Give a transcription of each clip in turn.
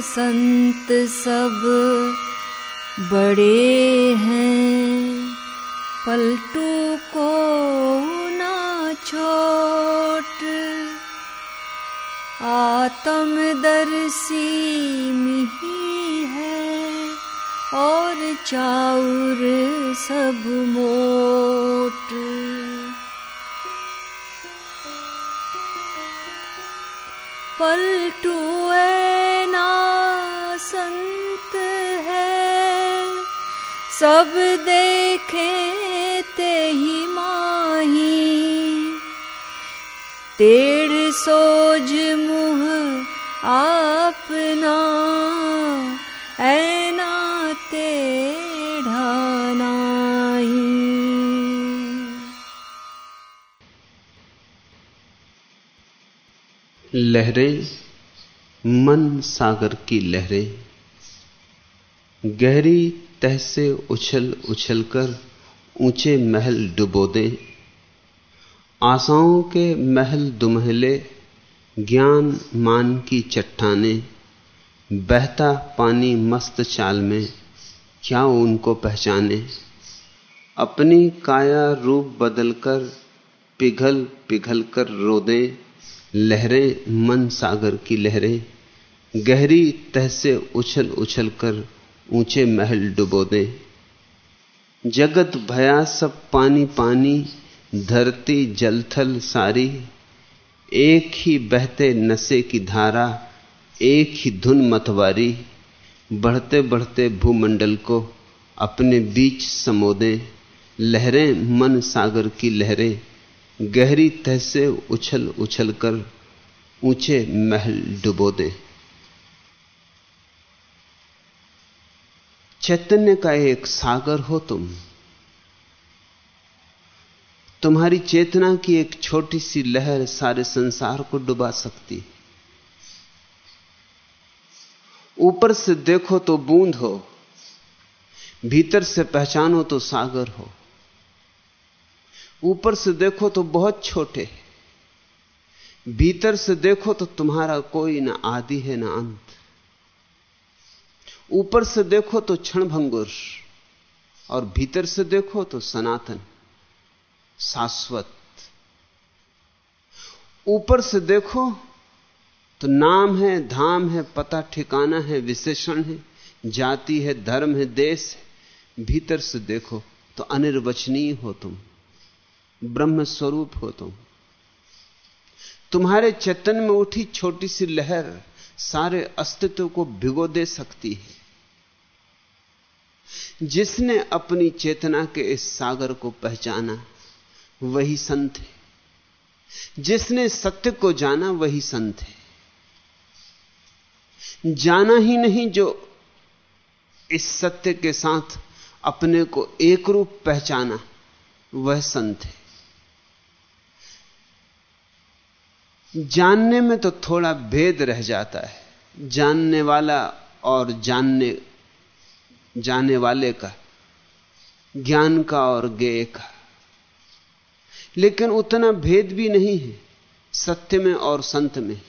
संत सब बड़े हैं। पलटू को ना छोट, आत्मदर्शी मिही है और चाउर सब मोट। पलटू ना सब देखे ते ही माही। तेड़ सोज मुह आपना, ऐना नाही। लहरें, मन सागर की लहरें, गहरी तह से उछल उछल कर ऊँचे महल डुबो दें। आशाओं के महल दुमहले, ज्ञान मान की चट्टाने, बहता पानी मस्त चाल में क्या उनको पहचाने। अपनी काया रूप बदलकर पिघल पिघल कर रो दें लहरें मन सागर की लहरें, गहरी तह से उछल उछल कर ऊँचे महल डुबो दें। जगत भया सब पानी पानी, धरती जलथल सारी। एक ही बहते नशे की धारा, एक ही धुन मतवारी। बढ़ते बढ़ते भूमंडल को अपने बीच समोदे। लहरें मन सागर की लहरें, गहरी तह से उछल उछल कर ऊँचे महल डुबो दे। चैतन्य का एक सागर हो तुम। तुम्हारी चेतना की एक छोटी सी लहर सारे संसार को डुबा सकती ऊपर से देखो तो बूंद हो, भीतर से पहचानो तो सागर हो। ऊपर से देखो तो बहुत छोटे भीतर से देखो तो तुम्हारा कोई ना आदि है ना अंत। ऊपर से देखो तो क्षण भंगुर और भीतर से देखो तो सनातन, शाश्वत। ऊपर से देखो तो नाम है, धाम है, पता, ठिकाना है, विशेषण है, जाति है, धर्म है, देश है। भीतर से देखो तो अनिर्वचनीय हो तुम ब्रह्म स्वरूप हो तुम। तुम्हारे चेतन में उठी छोटी सी लहर सारे अस्तित्व को भिगो दे सकती है। जिसने अपनी चेतना के इस सागर को पहचाना, वही संत है। जिसने सत्य को जाना, वही संत है। जाना ही नहीं जो इस सत्य के साथ अपने को एक रूप पहचाना, वह संत है। जानने में तो थोड़ा भेद रह जाता है। जानने वाला और जानने, जाने वाले का, ज्ञान का और ज्ञेय का। लेकिन उतना भेद भी नहीं है, सत्य में और संत में।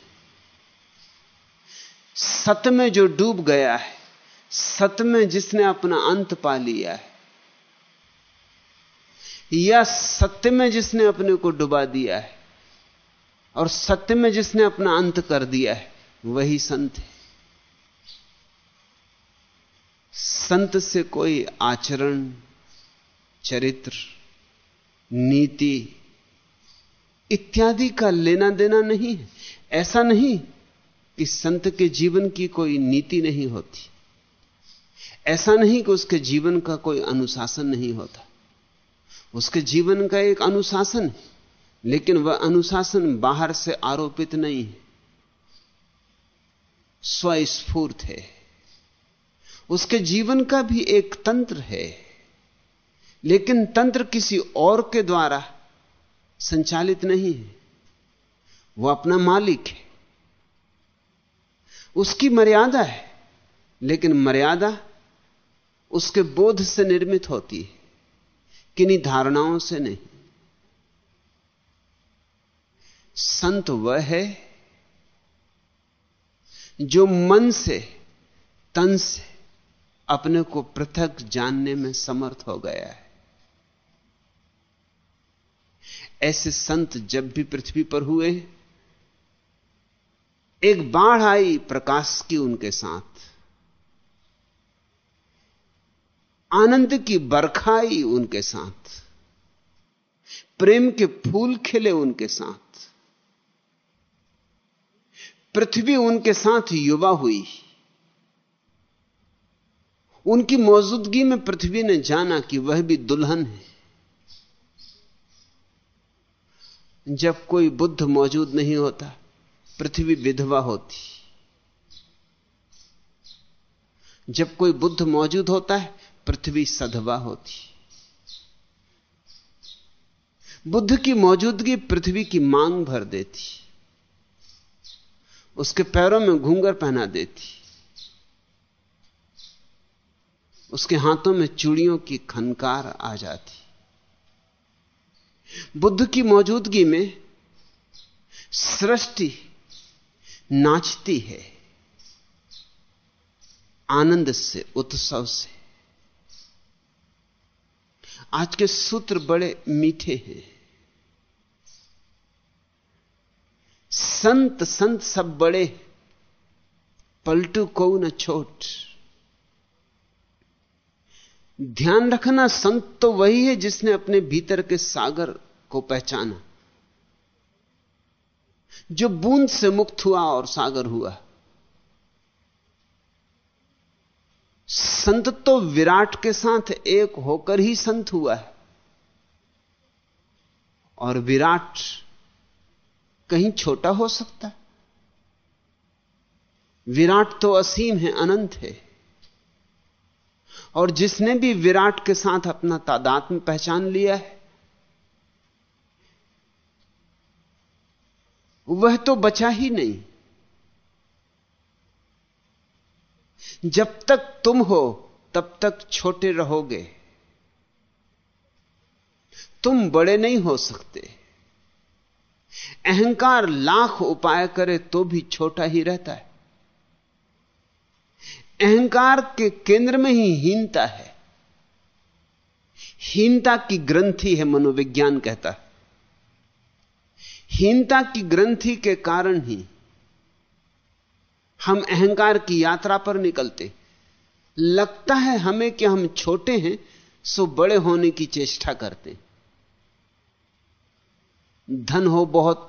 सत्य में जो डूब गया है, सत्य में जिसने अपना अंत पा लिया है, या सत्य में जिसने अपने को डुबा दिया है और सत्य में जिसने अपना अंत कर दिया है, वही संत है। संत से कोई आचरण, चरित्र, नीति इत्यादि का लेना देना नहीं है। ऐसा नहीं कि संत के जीवन की कोई नीति नहीं होती। ऐसा नहीं कि उसके जीवन का कोई अनुशासन नहीं होता। उसके जीवन का एक अनुशासन है। लेकिन वह अनुशासन बाहर से आरोपित नहीं है। स्वस्फूर्त है। उसके जीवन का भी एक तंत्र है। लेकिन तंत्र किसी और के द्वारा संचालित नहीं है। वो अपना मालिक है। उसकी मर्यादा है, लेकिन मर्यादा उसके बोध से निर्मित होती है, किन्हीं धारणाओं से नहीं। संत वह है जो मन से, तन से अपने को पृथक जानने में समर्थ हो गया है। ऐसे संत जब भी पृथ्वी पर हुए, एक बाढ़ आई प्रकाश की उनके साथ। आनंद की बरखा आई उनके साथ। प्रेम के फूल खिले उनके साथ। पृथ्वी उनके साथ युवा हुई। उनकी मौजूदगी में पृथ्वी ने जाना कि वह भी दुल्हन है। जब कोई बुद्ध मौजूद नहीं होता, पृथ्वी विधवा होती। जब कोई बुद्ध मौजूद होता है, पृथ्वी सधवा होती। बुद्ध की मौजूदगी पृथ्वी की मांग भर देती। उसके पैरों में घूंगर पहना देती। उसके हाथों में चूड़ियों की खनकार आ जाती। बुद्ध की मौजूदगी में सृष्टि नाचती है। आनंद से, उत्सव से। आज के सूत्र बड़े मीठे हैं। संत संत सब बड़े, पलटू को न छोट। ध्यान रखना, संत तो वही है जिसने अपने भीतर के सागर को पहचाना। जो बूंद से मुक्त हुआ और सागर हुआ। संत तो विराट के साथ एक होकर ही संत हुआ है। और विराट कहीं छोटा हो सकता विराट तो असीम है, अनंत है। और जिसने भी विराट के साथ अपना तादात में पहचान लिया है, वह तो बचा ही नहीं। जब तक तुम हो, तब तक छोटे रहोगे। तुम बड़े नहीं हो सकते। अहंकार लाख उपाय करे तो भी छोटा ही रहता है। अहंकार के केंद्र में ही हीनता है। हीनता की ग्रंथि है, मनोविज्ञान कहता है। हीनता की ग्रंथि के कारण ही हम अहंकार की यात्रा पर निकलते। लगता है हमें कि हम छोटे हैं, सो बड़े होने की चेष्टा करते। धन हो बहुत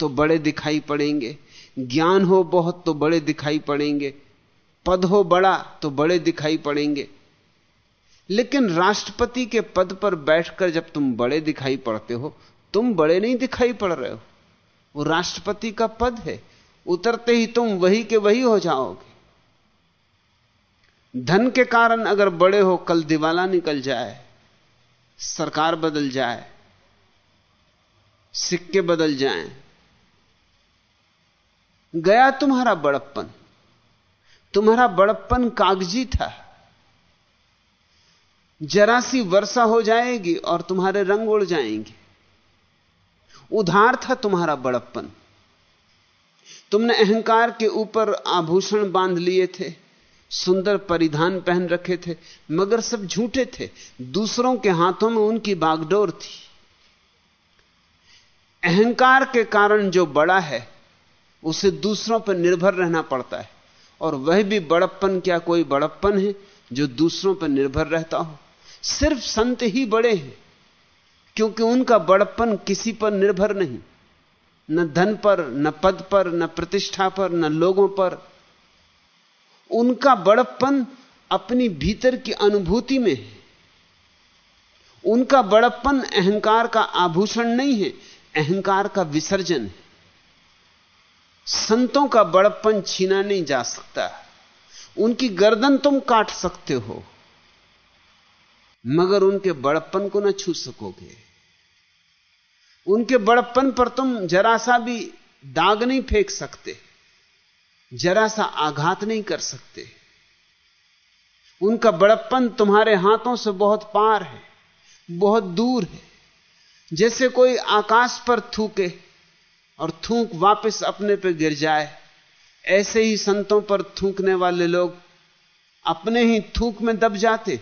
तो बड़े दिखाई पड़ेंगे, ज्ञान हो बहुत तो बड़े दिखाई पड़ेंगे, पद हो बड़ा तो बड़े दिखाई पड़ेंगे। लेकिन राष्ट्रपति के पद पर बैठकर जब तुम बड़े दिखाई पड़ते हो, तुम बड़े नहीं दिखाई पड़ रहे हो। वो राष्ट्रपति का पद है। उतरते ही तुम वही के वही हो जाओगे। धन के कारण अगर बड़े हो, कल दिवाला निकल जाए, सरकार बदल जाए सिक्के बदल जाएँ, गया तुम्हारा बड़प्पन। तुम्हारा बड़प्पन कागज़ी था। जरा सी वर्षा हो जाएगी और तुम्हारे रंग उड़ जाएँगे। उधार था तुम्हारा बड़प्पन। तुमने अहंकार के ऊपर आभूषण बाँध लिए थे सुंदर परिधान पहन रखे थे मगर सब झूठे थे। दूसरों के हाथों में उनकी बागडोर थी। अहंकार के कारण जो बड़ा है, उसे दूसरों पर निर्भर रहना पड़ता है। और वह भी बड़प्पन, क्या कोई बड़प्पन है जो दूसरों पर निर्भर रहता हो? सिर्फ़ संत ही बड़े हैं, क्योंकि उनका बड़प्पन किसी पर निर्भर नहीं। न धन पर, न पद पर, न प्रतिष्ठा पर, न लोगों पर। उनका बड़प्पन अपनी भीतर की अनुभूति में है। उनका बड़प्पन अहंकार का आभूषण नहीं है अहंकार का विसर्जन है। संतों का बड़प्पन छीना नहीं जा सकता। उनकी गर्दन तुम काट सकते हो, मगर उनके बड़प्पन को ना छू सकोगे। उनके बड़प्पन पर तुम जरा सा भी दाग नहीं फेंक सकते जरा सा आघात नहीं कर सकते। उनका बड़प्पन तुम्हारे हाथों से बहुत पार है, बहुत दूर है। जैसे कोई आकाश पर थूके और थूक वापस अपने पे गिर जाए, ऐसे ही संतों पर थूकने वाले लोग अपने ही थूक में दब जाते।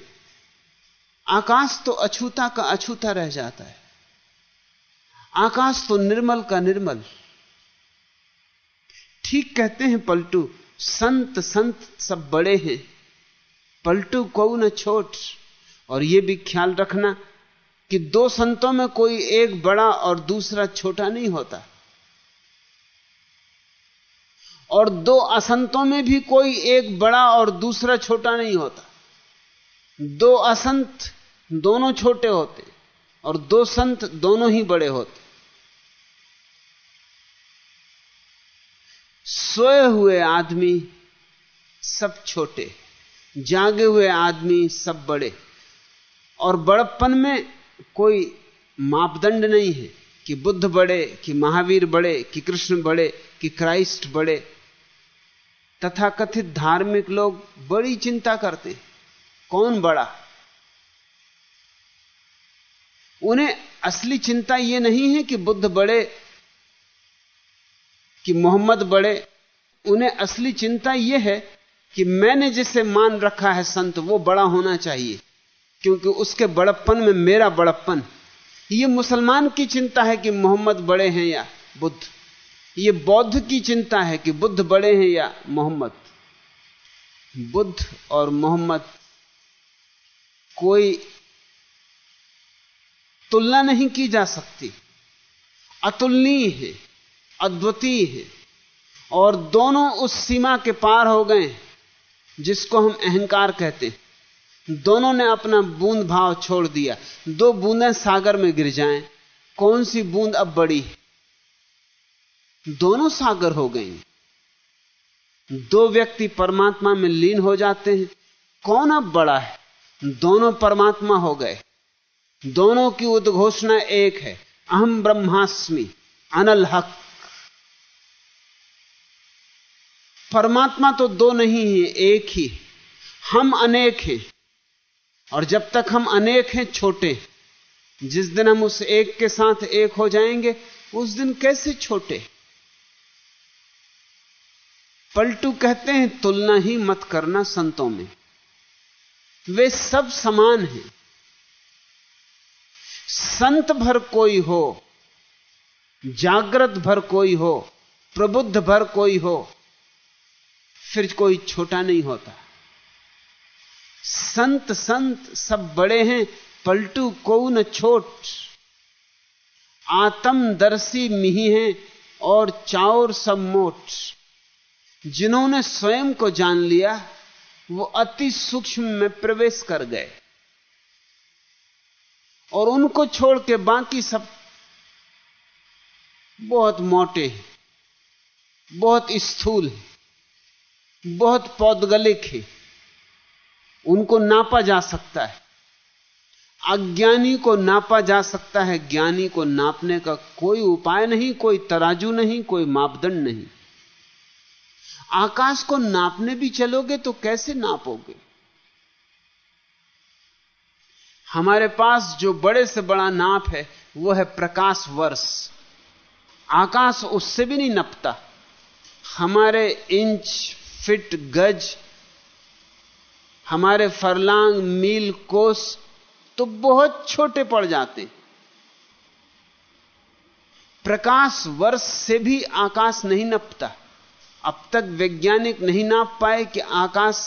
आकाश तो अछूता का अछूता रह जाता है। आकाश तो निर्मल का निर्मल। ठीक कहते हैं पलटू, संत संत सब बड़े हैं। पलटू को न छोट? और यह भी ख्याल रखना कि दो संतों में कोई एक बड़ा और दूसरा छोटा नहीं होता। और दो असंतों में भी कोई एक बड़ा और दूसरा छोटा नहीं होता। दो असंत दोनों छोटे होते और दो संत दोनों ही बड़े होते। सोए हुए आदमी सब छोटे, जागे हुए आदमी सब बड़े। और बड़प्पन में कोई मापदंड नहीं है कि बुद्ध बड़े, कि महावीर बड़े, कि कृष्ण बड़े, कि क्राइस्ट बड़े। तथा कथित धार्मिक लोग बड़ी चिंता करते कौन बड़ा? उन्हें असली चिंता यह नहीं है कि बुद्ध बड़े, कि मोहम्मद बड़े। उन्हें असली चिंता यह है कि मैंने जिसे मान रखा है संत, वो बड़ा होना चाहिए। क्योंकि उसके बड़प्पन में मेरा बड़प्पन। ये मुसलमान की चिंता है कि मोहम्मद बड़े हैं या बुद्ध। ये बौद्ध की चिंता है कि बुद्ध बड़े हैं या मोहम्मद। बुद्ध और मोहम्मद कोई तुलना नहीं की जा सकती। अतुलनीय है, अद्वितीय है, और दोनों उस सीमा के पार हो गए जिसको हम अहंकार कहते हैं। दोनों ने अपना बूंद भाव छोड़ दिया। दो बूंदें सागर में गिर जाएँ। कौन सी बूंद अब बड़ी दोनों सागर हो गई। दो व्यक्ति परमात्मा में लीन हो जाते हैं। कौन अब बड़ा है? दोनों परमात्मा हो गए। दोनों की उद्घोषणा एक है। अहम ब्रह्मास्मि, अनल हक। परमात्मा तो दो नहीं है, एक ही। हम अनेक हैं। और जब तक हम अनेक हैं, छोटे जिस दिन हम उस एक के साथ एक हो जाएँगे, उस दिन कैसे छोटे पलटू कहते हैं, तुलना ही मत करना संतों में। वे सब समान हैं। संत भर कोई हो, जागृत भर कोई हो, प्रबुद्ध भर कोई हो, फिर कोई छोटा नहीं होता। संत संत सब बड़े हैं, पलटू को न छोट। आत्मदर्शी मिही हैं और चाउर सब मोट। जिन्होंने स्वयं को जान लिया, वो अति सूक्ष्म में प्रवेश कर गए। और उनको छोड़ के बाकी सब बहुत मोटे हैं, बहुत स्थूल बहुत पौदगलिक है। उनको नापा जा सकता है। अज्ञानी को नापा जा सकता है। ज्ञानी को नापने का कोई उपाय नहीं, कोई तराजू नहीं, कोई मापदंड नहीं। आकाश को नापने भी चलोगे तो कैसे नापोगे? हमारे पास जो बड़े से बड़ा नाप है, वो है प्रकाश वर्ष आकाश उससे भी नहीं नपता। हमारे इंच, फिट, गज हमारे फरलांग मील कोस तो बहुत छोटे पड़ जाते। प्रकाश वर्ष से भी आकाश नहीं नपता। अब तक वैज्ञानिक नहीं नाप पाए कि आकाश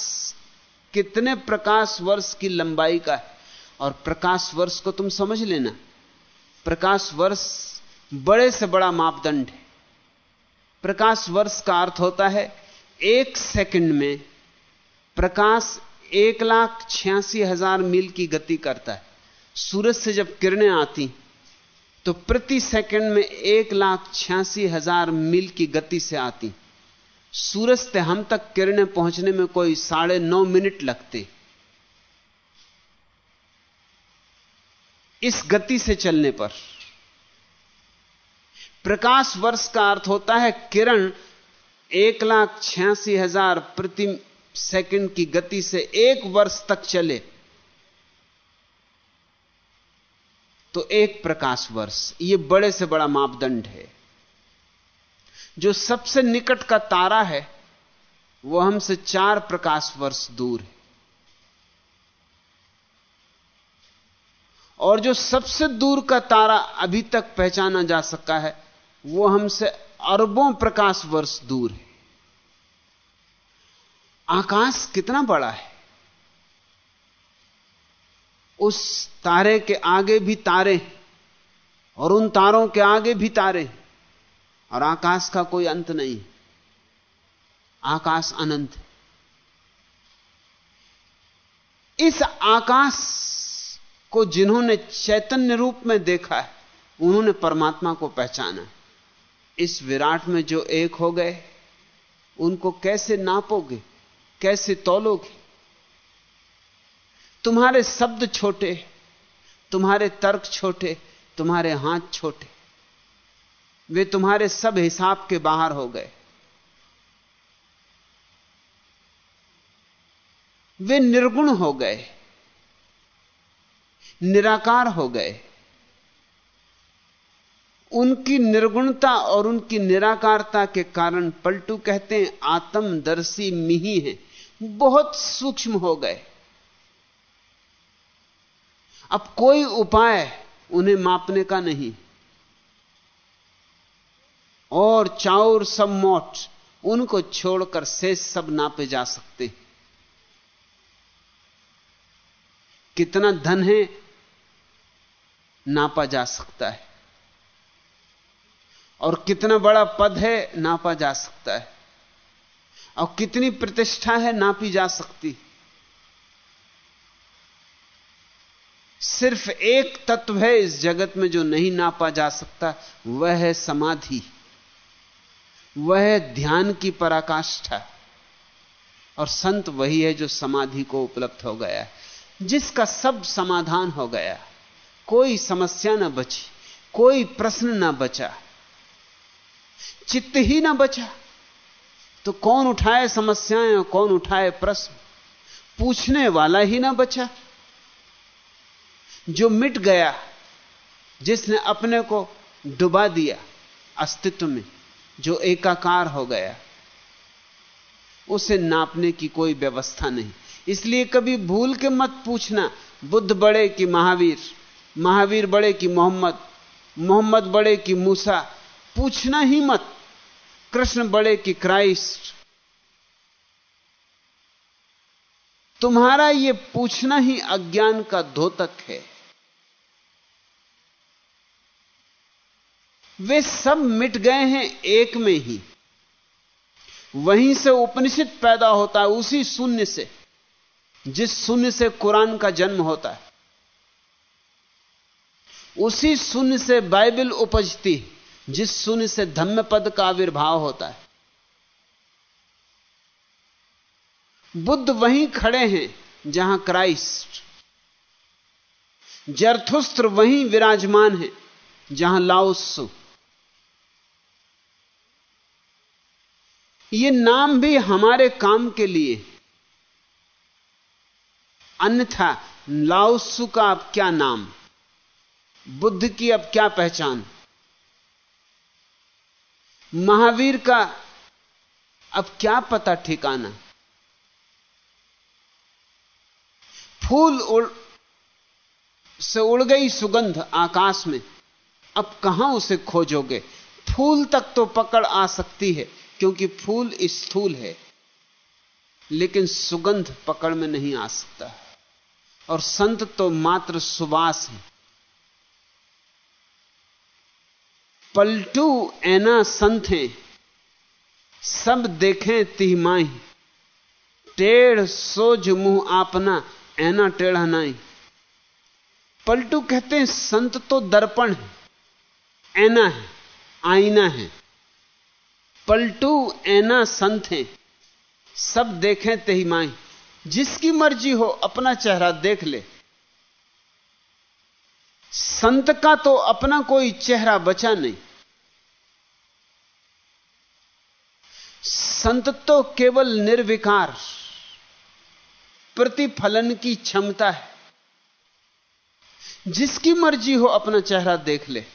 कितने प्रकाश वर्ष की लंबाई का है। और प्रकाश वर्ष को तुम समझ लेना, प्रकाश वर्ष बड़े से बड़ा मापदंड है। प्रकाश वर्ष का अर्थ होता है, एक सेकंड में प्रकाश एक लाख छियासी हज़ार मील की गति करता है। सूरज से जब किरणें आती तो प्रति सेकंड में एक लाख छियासी हज़ार मील की गति से आती। सूरज से हम तक किरणें पहुँचने में कोई साढ़े नौ मिनट लगते। इस गति से चलने पर प्रकाश वर्ष का अर्थ होता है किरण एक लाख छियासी हज़ार प्रति सेकंड की गति से एक वर्ष तक चले। तो एक प्रकाश वर्ष यह बड़े से बड़ा मापदंड है। जो सबसे निकट का तारा है वह हमसे चार प्रकाश वर्ष दूर है। और जो सबसे दूर का तारा अभी तक पहचाना जा सका है, वो हमसे अरबों प्रकाश वर्ष दूर है। आकाश कितना बड़ा है? उस तारे के आगे भी तारे और उन तारों के आगे भी तारे और आकाश का कोई अंत नहीं आकाश अनंत इस आकाश को जिन्होंने चैतन्य रूप में देखा है, उन्होंने परमात्मा को पहचाना इस विराट में जो एक हो गए, उनको कैसे नापोगे? कैसे तोलोगे? तुम्हारे शब्द छोटे, तुम्हारे तर्क छोटे, तुम्हारे हाथ छोटे। वे तुम्हारे सब हिसाब के बाहर हो गए। वे निर्गुण हो गए, निराकार हो गए। उनकी निर्गुणता और उनकी निराकारता के कारण पलटू कहते हैं, आत्मदर्शी मिही है। बहुत सूक्ष्म हो गए। अब कोई उपाय उन्हें मापने का नहीं। और चाउर सब मोट, उनको छोड़कर शेष सब नापे जा सकते कितना धन है, नापा जा सकता है। और कितना बड़ा पद है, नापा जा सकता है। और कितनी प्रतिष्ठा है नापी जा सकती। सिर्फ़ एक तत्व है इस जगत में जो नहीं नापा जा सकता, वह है समाधि। वह ध्यान की पराकाष्ठा। और संत वही है जो समाधि को उपलब्ध हो गया जिसका सब समाधान हो गया। कोई समस्या ना बची, कोई प्रश्न ना बचा, चित्त ही ना बचा। तो कौन उठाए समस्याएँ और कौन उठाए प्रश्न? पूछने वाला ही ना बचा। जो मिट गया, जिसने अपने को डुबा दिया अस्तित्व में, जो एकाकार हो गया, उसे नापने की कोई व्यवस्था नहीं। इसलिए कभी भूल के मत पूछना, बुद्ध बड़े कि महावीर महावीर बड़े कि मोहम्मद मोहम्मद बड़े कि मूसा, पूछना ही मत। कृष्ण बड़े कि क्राइस्ट तुम्हारा यह पूछना ही अज्ञान का धोतक है। वे सब मिट गए हैं एक में ही। वहीं से उपनिषद पैदा होता है उसी शून्य से, जिस शून्य से कुरान का जन्म होता है। उसी शून्य से बाइबल उपजती जिस शून्य से धम्म पद का आविर्भाव होता है। बुद्ध वहीं खड़े हैं जहाँ क्राइस्ट। जरथुस्त्र वहीं विराजमान है जहाँ लाउसु ये नाम भी हमारे काम के लिए। अन्यथा लाउसु का अब क्या नाम? बुद्ध की अब क्या पहचान? महावीर का अब क्या पता ठिकाना? फूल उड़ से उड़ गई सुगंध आकाश में। अब कहाँ उसे खोजोगे? फूल तक तो पकड़ आ सकती है, क्योंकि फूल स्थूल है। लेकिन सुगंध पकड़ में नहीं आ सकता। और संत तो मात्र सुवास है। पलटू संत हैं सब देखें तिहमाई। टेढ़ सोज मुँह आपना ऐना टेढ़ा नाई। पलटू कहते हैं, संत तो दर्पण है ऐना है, आईना है। पलटू ऐना संत हैं, सब देखें तेही माई जिसकी मर्ज़ी हो, अपना चेहरा देख ले। संत का तो अपना कोई चेहरा बचा नहीं। संत तो केवल निर्विकार, प्रतिफलन की क्षमता है। जिसकी मर्ज़ी हो अपना चेहरा देख ले।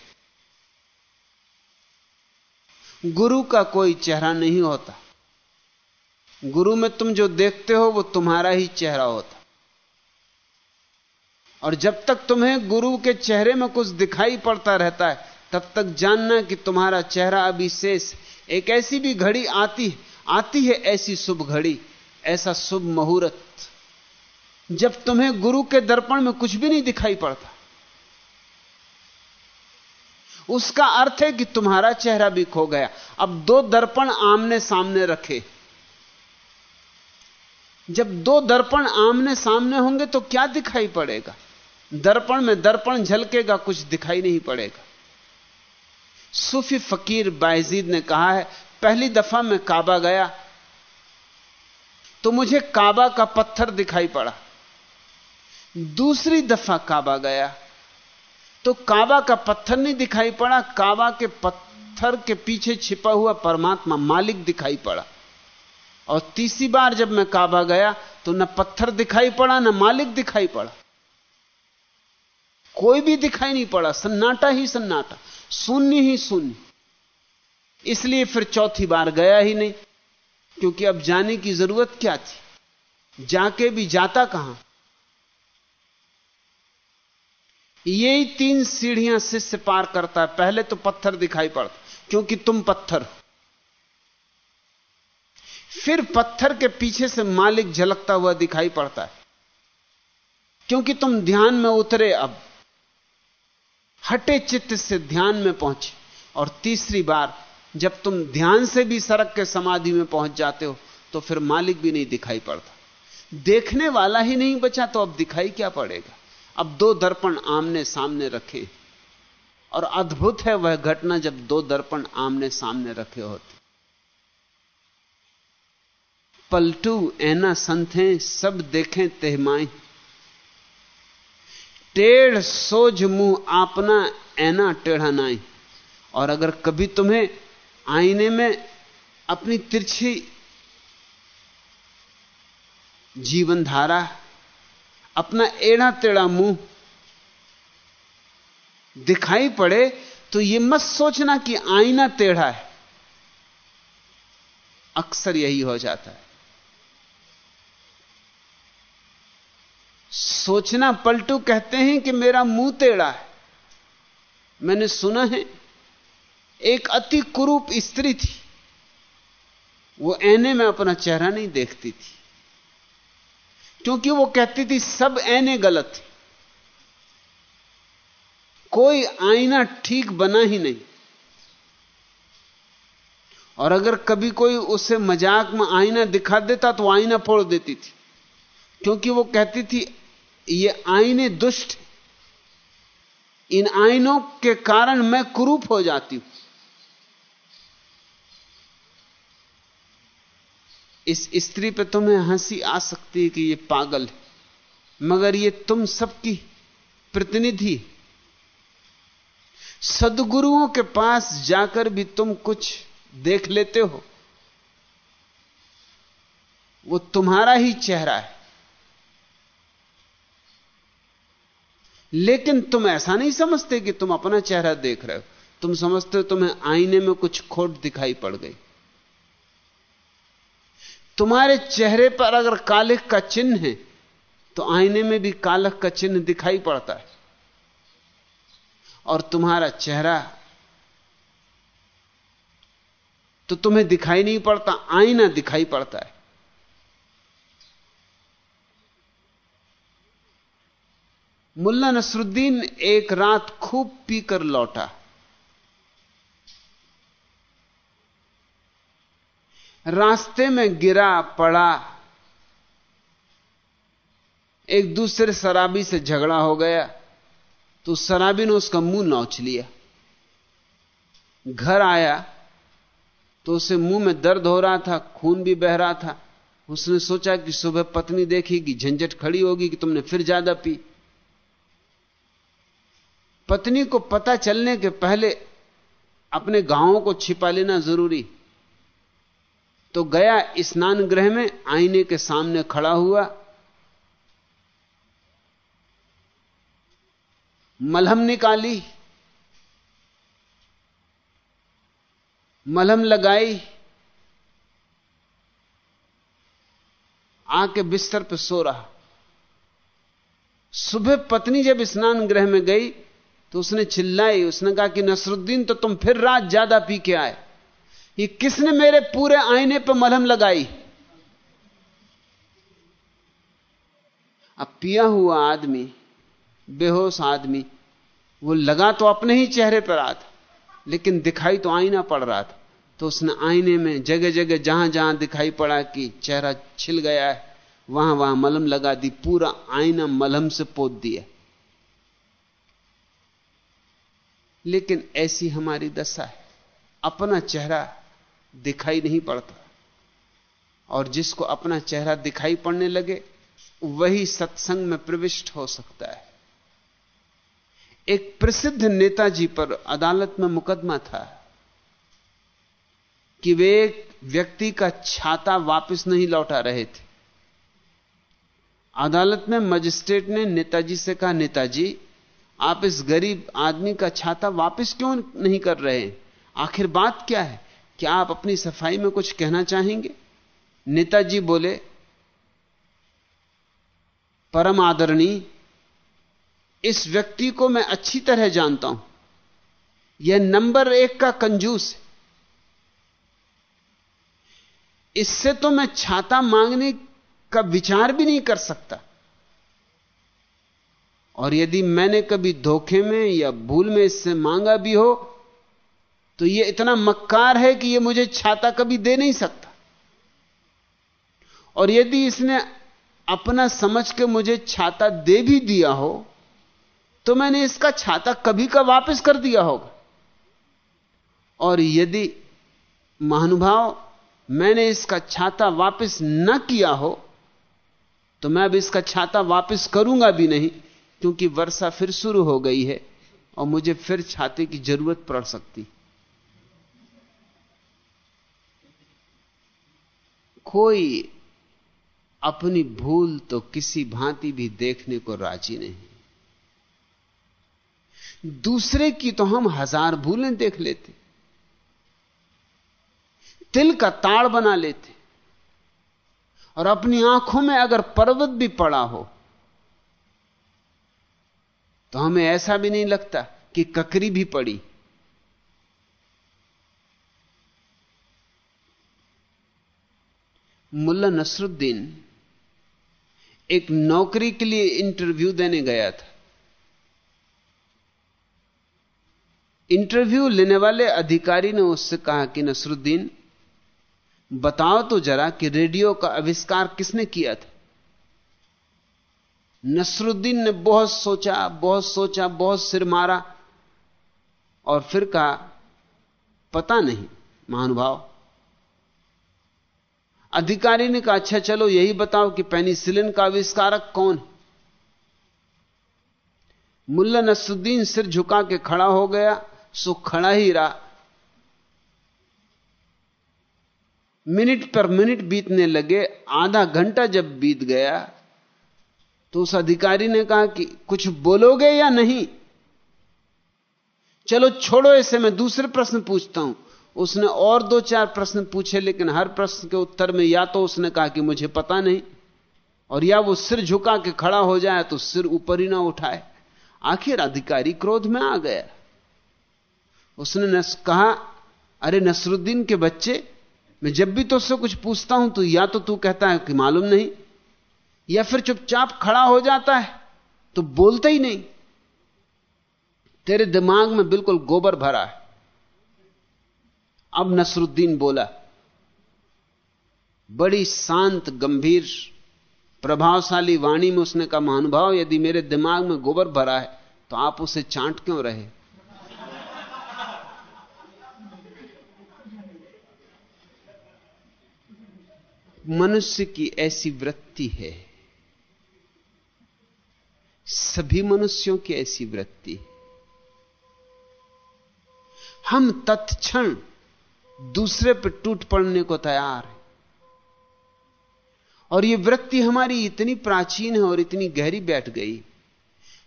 गुरु का कोई चेहरा नहीं होता। गुरु में तुम जो देखते हो, वो तुम्हारा ही चेहरा होता। और जब तक तुम्हें गुरु के चेहरे में कुछ दिखाई पड़ता रहता है, तब तक जानना कि तुम्हारा चेहरा अभी शेष एक ऐसी भी घड़ी आती है आती है ऐसी शुभ घड़ी, ऐसा शुभ मुहूर्त, जब तुम्हें गुरु के दर्पण में कुछ भी नहीं दिखाई पड़ता। उसका अर्थ है कि तुम्हारा चेहरा भी खो गया। अब दो दर्पण आमने सामने रखे। जब दो दर्पण आमने सामने होंगे तो क्या दिखाई पड़ेगा? दर्पण में दर्पण झलकेगा, कुछ दिखाई नहीं पड़ेगा। सूफी फकीर बायजीद ने कहा है, पहली दफ़ा मैं काबा गया तो मुझे काबा का पत्थर दिखाई पड़ा। दूसरी दफ़ा काबा गया तो काबा का पत्थर नहीं दिखाई पड़ा, काबा के पत्थर के पीछे छिपा हुआ परमात्मा मालिक दिखाई पड़ा। और तीसरी बार जब मैं काबा गया तो न पत्थर दिखाई पड़ा, न मालिक दिखाई पड़ा। कोई भी दिखाई नहीं पड़ा, सन्नाटा ही सन्नाटा, शून्य ही शून्य। इसलिए फिर चौथी बार गया ही नहीं, क्योंकि अब जाने की ज़रूरत क्या थी? जाके भी जाता कहाँ? यही तीन सीढ़ियाँ शिष्य पार करता है। पहले तो पत्थर दिखाई पड़ता, क्योंकि तुम पत्थर हो। फिर पत्थर के पीछे से मालिक झलकता हुआ दिखाई पड़ता है, क्योंकि तुम ध्यान में उतरे अब। हटे चित्त से ध्यान में पहुँचे। और तीसरी बार, जब तुम ध्यान से भी सड़क के समाधि में पहुँच जाते हो तो फिर मालिक भी नहीं दिखाई पड़ता। देखने वाला ही नहीं बचा तो अब दिखाई क्या पड़ेगा? अब दो दर्पण आमने सामने रखे। और अद्भुत है वह घटना जब दो दर्पण आमने सामने रखे होते। पलटू, ऐना, संत सब देखें तेहमाई टेढ़ सोझ मुँह आपना ऐना टेढ़ा नाई। और अगर कभी तुम्हें आईने में अपनी तिरछी जीवन धारा अपना एड़ा टेढ़ा मुँह दिखाई पड़े तो यह मत सोचना कि आईना टेढ़ा है। अक्सर यही हो जाता है। सोचना पलटू कहते हैं कि मेरा मुँह टेढ़ा है। मैंने सुना है, एक अति कुरूप स्त्री थी। वो ऐने में अपना चेहरा नहीं देखती थी। क्योंकि वो कहती थी, सब ऐने गलत थे कोई आईना ठीक बना ही नहीं। और अगर कभी कोई उसे मज़ाक में आईना दिखा देता तो आईना फोड़ देती थी। क्योंकि वो कहती थी, ये आईने दुष्ट इन आईनों के कारण मैं कुरूप हो जाती हूँ। इस स्त्री पे तुम्हें हँसी आ सकती है कि ये पागल है, मगर ये तुम सबकी प्रतिनिधि सदगुरुओं के पास जाकर भी तुम कुछ देख लेते हो। वो तुम्हारा ही चेहरा है। लेकिन तुम ऐसा नहीं समझते कि तुम अपना चेहरा देख रहे हो। तुम समझते हो तुम्हें आईने में कुछ खोट दिखाई पड़ गई। तुम्हारे चेहरे पर अगर कालिक का चिन्ह है तो आईने में भी कालक का चिन्ह दिखाई पड़ता है। और तुम्हारा चेहरा तो तुम्हें दिखाई नहीं पड़ता, आईना दिखाई पड़ता है। मुल्ला नसरुद्दीन एक रात खूब पीकर लौटा। रास्ते में गिरा पड़ा। एक दूसरे शराबी से झगड़ा हो गया। तो शराबी ने उसका मुँह नोच लिया। घर आया तो उसे मुँह में दर्द हो रहा था, खून भी बह रहा था। उसने सोचा कि सुबह पत्नी देखेगी, झंझट खड़ी होगी कि तुमने फिर ज़्यादा पी। पत्नी को पता चलने के पहले अपने गाँवों को छिपा लेना ज़रूरी। तो गया स्नान गृह में, आईने के सामने खड़ा हुआ। मलहम निकाली। मलहम लगाई। आके बिस्तर पर सो रहा। सुबह पत्नी जब स्नान गृह में गई तो उसने चिल्लाई, उसने कहा कि नसरुद्दीन तो तुम फिर रात ज़्यादा पी के आए। ये किसने मेरे पूरे आईने पर मलहम लगाई? अब पिया हुआ आदमी, बेहोश आदमी, वो लगा तो अपने ही चेहरे पर रहा था लेकिन दिखाई तो आईना पड़ रहा था। तो उसने आईने में जगह जगह जहाँ जहाँ दिखाई पड़ा कि चेहरा छिल गया है, वहाँ वहाँ मलम लगा दी, पूरा आईना मलहम से पोत दिया। लेकिन ऐसी हमारी दशा है। अपना चेहरा दिखाई नहीं पड़ता। और जिसको अपना चेहरा दिखाई पड़ने लगे, वही सत्संग में प्रविष्ट हो सकता है। एक प्रसिद्ध नेताजी पर अदालत में मुकदमा था कि वे एक व्यक्ति का छाता वापस नहीं लौटा रहे थे। अदालत में मजिस्ट्रेट ने नेताजी से कहा, नेताजी आप इस गरीब आदमी का छाता वापस क्यों नहीं कर रहे आखिर बात क्या है? क्या आप अपनी सफ़ाई में कुछ कहना चाहेंगे? नेताजी बोले, परम आदरणी इस व्यक्ति को मैं अच्छी तरह जानता हूँ। यह नंबर एक का कंजूस है। इससे तो मैं छाता मांगने का विचार भी नहीं कर सकता। और यदि मैंने कभी धोखे में या भूल में इससे मांगा भी हो तो यह इतना मक्कार है कि यह मुझे छाता कभी दे नहीं सकता। और यदि इसने अपना समझ के मुझे छाता दे भी दिया हो तो मैंने इसका छाता कभी का वापस कर दिया होगा। और यदि महानुभाव मैंने इसका छाता वापस न किया हो तो मैं अब इसका छाता वापस करूँगा भी नहीं। क्योंकि वर्षा फिर शुरू हो गई है और मुझे फिर छाते की ज़रूरत पड़ सकती। कोई अपनी भूल तो किसी भांति भी देखने को राज़ी नहीं। दूसरे की तो हम हज़ार भूलें देख लेते। तिल का ताड़ बना लेते। और अपनी आँखों में अगर पर्वत भी पड़ा हो तो हमें ऐसा भी नहीं लगता कि ककरी भी पड़ी। मुल्ला नसरुद्दीन एक नौकरी के लिए इंटरव्यू देने गया था। इंटरव्यू लेने वाले अधिकारी ने उससे कहा कि नसरुद्दीन, बताओ तो जरा कि रेडियो का आविष्कार किसने किया था? नसरुद्दीन ने बहुत सोचा बहुत सोचा, बहुत सिर मारा और फिर कहा, पता नहीं, महानुभाव। अधिकारी ने कहा अच्छा चलो, यही बताओ कि पेनिसिलिन का आविष्कारक कौन मुल्ला नसरुद्दीन सिर झुका के खड़ा हो गया, सो खड़ा ही रहा। मिनट पर मिनट बीतने लगे, आधा घंटा जब बीत गया तो उस अधिकारी ने कहा कि कुछ बोलोगे या नहीं? चलो छोड़ो इसे, मैं दूसरे प्रश्न पूछता हूँ। उसने और दो चार प्रश्न पूछे, लेकिन हर प्रश्न के उत्तर में या तो उसने कहा कि मुझे पता नहीं, और या वो सिर झुका के खड़ा हो जाए तो सिर ऊपर ही ना उठाए। आखिर अधिकारी क्रोध में आ गया। उसने कहा, अरे नसरुद्दीन के बच्चे, मैं जब भी तुझसे तो कुछ पूछता हूँ तो या तो तू कहता है कि मालूम नहीं या फिर चुपचाप खड़ा हो जाता है तो बोलते ही नहीं। तेरे दिमाग में बिल्कुल गोबर भरा है। अब नसरुद्दीन बोला, बड़ी शांत, गंभीर, प्रभावशाली वाणी में उसने कहा, महानुभाव, यदि मेरे दिमाग में गोबर भरा है तो आप उसे चांट क्यों रहे? मनुष्य की ऐसी वृत्ति है। सभी मनुष्यों की ऐसी वृत्ति हम तत्क्षण दूसरे पर टूट पड़ने को तैयार हैं। और यह वृत्ति हमारी इतनी प्राचीन है और इतनी गहरी बैठ गई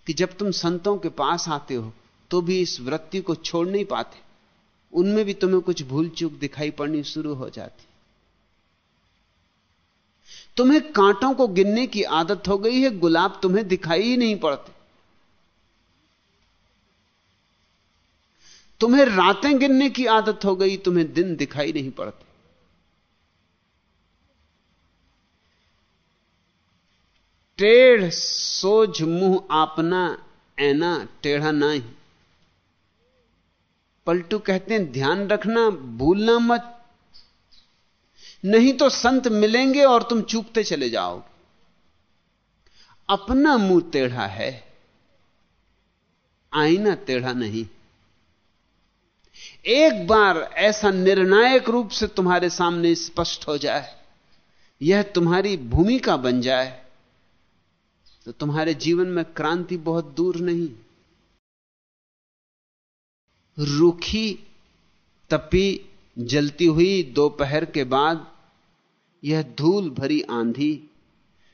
कि जब तुम संतों के पास आते हो तो भी इस वृत्ति को छोड़ नहीं पाते। उनमें भी तुम्हें कुछ भूल चूक दिखाई पड़नी शुरू हो जाती। तुम्हें कांटों को गिनने की आदत हो गई है, गुलाब तुम्हें दिखाई ही नहीं पड़ते। तुम्हें रातें गिनने की आदत हो गई, तुम्हें दिन दिखाई नहीं पड़ते। टेढ़ सोझ मुँह आपना, ऐना टेढ़ा नहीं। पलटू कहते हैं, ध्यान रखना, भूलना मत। नहीं तो संत मिलेंगे और तुम चूकते चले जाओगे। अपना मुँह टेढ़ा है, आईना टेढ़ा नहीं। एक बार ऐसा निर्णायक रूप से तुम्हारे सामने स्पष्ट हो जाए, यह तुम्हारी भूमिका बन जाए तो तुम्हारे जीवन में क्रांति बहुत दूर नहीं। रूखी तपी जलती हुई दोपहर के बाद यह धूल भरी आंधी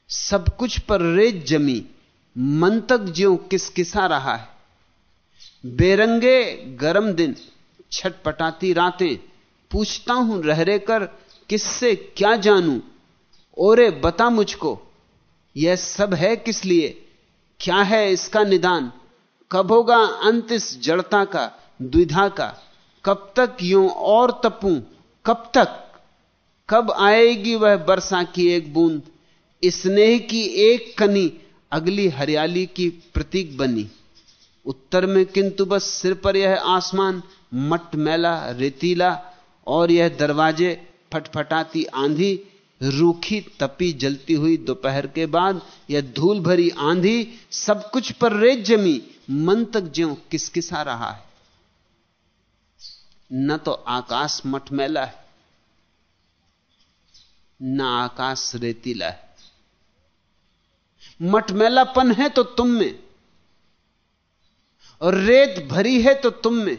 सब कुछ पर रेत जमी मन तक ज्यो किस किसा रहा है। बेरंगे गरम दिन, छटपटाती रातें, पूछता हूँ रह रहे कर किससे क्या जानूं? ओरे बता मुझको, यह सब है किस लिए? क्या है इसका निदान? कब होगा अंत इस जड़ता का, द्विधा का? कब तक यूँ और तपू? कब तक? कब आएगी वह वर्षा की एक बूंद? स्नेह की एक कनी अगली हरियाली की प्रतीक बनी। उत्तर में किंतु बस सिर पर यह आसमान, मट मैला, रेतीला, और यह दरवाजे फटफटाती आंधी, रूखी तपी जलती हुई दोपहर के बाद यह धूल भरी आंधी सब कुछ पर रेत जमी। मन तक ज्यो किसकिसा रहा है। न तो आकाश मटमैला है, न आकाश रेतीला है। मटमैलापन है तो तुम में, और रेत भरी है तो तुम में।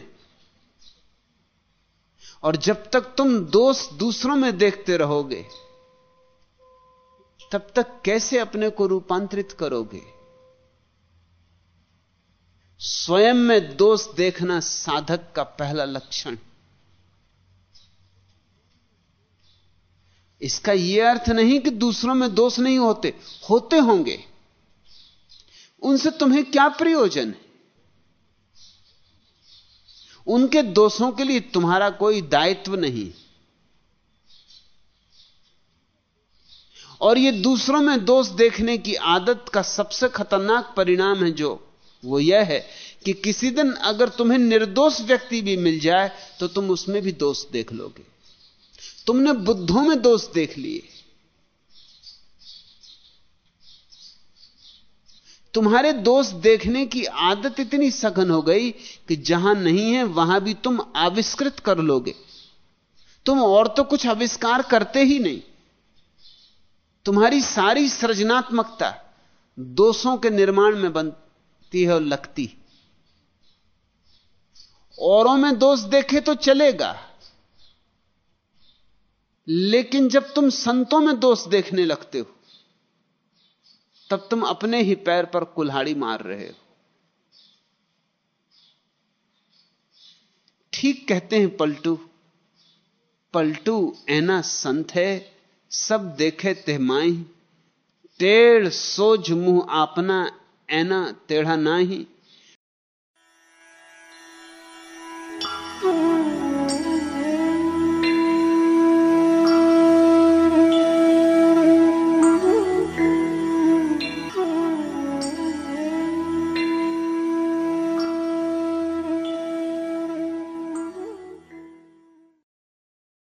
और जब तक तुम दोष दूसरों में देखते रहोगे, तब तक कैसे अपने को रूपांतरित करोगे? स्वयं में दोष देखना साधक का पहला लक्षण। इसका यह अर्थ नहीं कि दूसरों में दोष नहीं होते होते होंगे। उनसे तुम्हें क्या प्रयोजन है? उनके दोषों के लिए तुम्हारा कोई दायित्व नहीं। और यह दूसरों में दोष देखने की आदत का सबसे खतरनाक परिणाम है जो वो यह है कि किसी दिन अगर तुम्हें निर्दोष व्यक्ति भी मिल जाए तो तुम उसमें भी दोष देख लोगे। तुमने बुद्धों में दोष देख लिए। तुम्हारे दोष देखने की आदत इतनी सघन हो गई कि जहाँ नहीं है, वहाँ भी तुम आविष्कृत कर लोगे। तुम और तो कुछ आविष्कार करते ही नहीं। तुम्हारी सारी सृजनात्मकता दोषों के निर्माण में बनती है और लगती। औरों में दोष देखे तो चलेगा। लेकिन जब तुम संतों में दोष देखने लगते हो, तब तुम अपने ही पैर पर कुल्हाड़ी मार रहे हो। ठीक कहते हैं पलटू पलटू ऐना संत है, सब देखे तेहमाई टेढ़ सोझ मुँह आपना ऐना टेढ़ा नाही